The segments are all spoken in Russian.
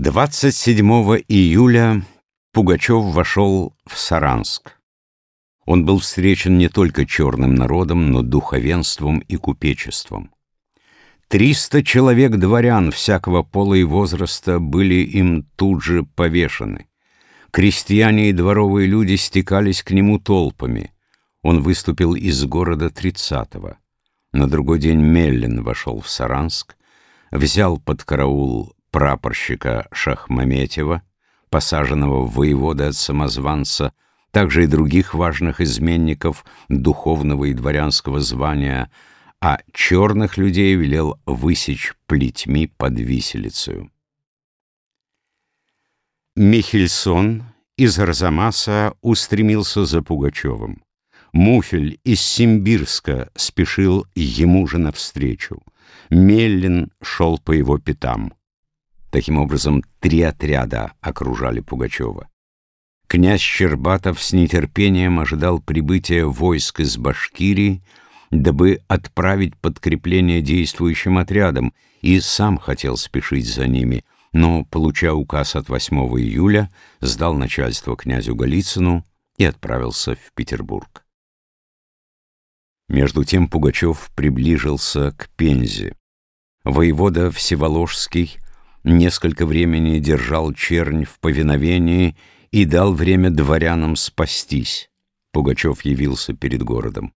27 июля Пугачев вошел в Саранск. Он был встречен не только черным народом, но духовенством и купечеством. Триста человек дворян всякого пола и возраста были им тут же повешены. Крестьяне и дворовые люди стекались к нему толпами. Он выступил из города тридцатого. На другой день Меллин вошел в Саранск, взял под караул прапорщика Шахмаметьева, посаженного в воеводы от самозванца, также и других важных изменников духовного и дворянского звания, а черных людей велел высечь плетьми под виселицею. Михельсон из Арзамаса устремился за Пугачевым. Муфель из Симбирска спешил ему же навстречу. Меллин шел по его пятам. Таким образом, три отряда окружали Пугачева. Князь Щербатов с нетерпением ожидал прибытия войск из Башкирии, дабы отправить подкрепление действующим отрядам, и сам хотел спешить за ними, но, получа указ от 8 июля, сдал начальство князю Голицыну и отправился в Петербург. Между тем Пугачев приближился к Пензе. Воевода Всеволожский несколько времени держал чернь в повиновении и дал время дворянам спастись. Пугачев явился перед городом.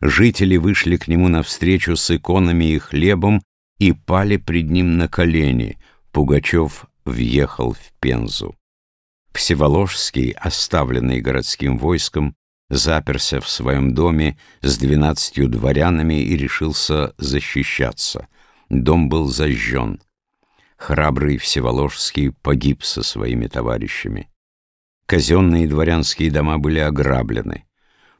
Жители вышли к нему навстречу с иконами и хлебом и пали пред ним на колени. Пугачев въехал в Пензу. Всеволожский, оставленный городским войском, заперся в своем доме с двенадцатью дворянами и решился защищаться. Дом был зажжен храбрый Всеволожский погиб со своими товарищами. Казенные дворянские дома были ограблены.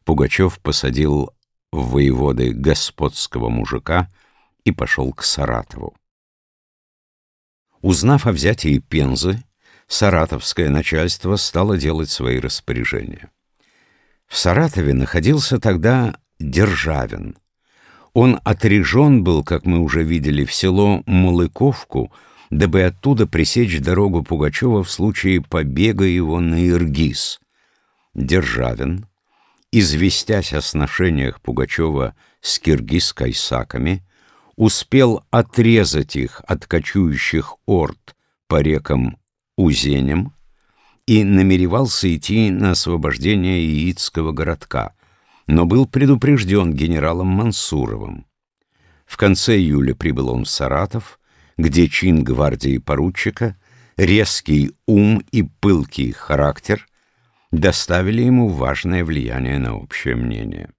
Пугачев посадил в воеводы господского мужика и пошел к Саратову. Узнав о взятии Пензы, саратовское начальство стало делать свои распоряжения. В Саратове находился тогда Державин. Он отрежен был, как мы уже видели, в село Мулыковку, дабы оттуда пресечь дорогу Пугачева в случае побега его на Иргиз. Державин, известясь о сношениях Пугачева с киргиз-кайсаками, успел отрезать их от кочующих орд по рекам Узеням и намеревался идти на освобождение Яицкого городка, но был предупрежден генералом Мансуровым. В конце июля прибыл он в Саратов, где чин гвардии поручика, резкий ум и пылкий характер доставили ему важное влияние на общее мнение.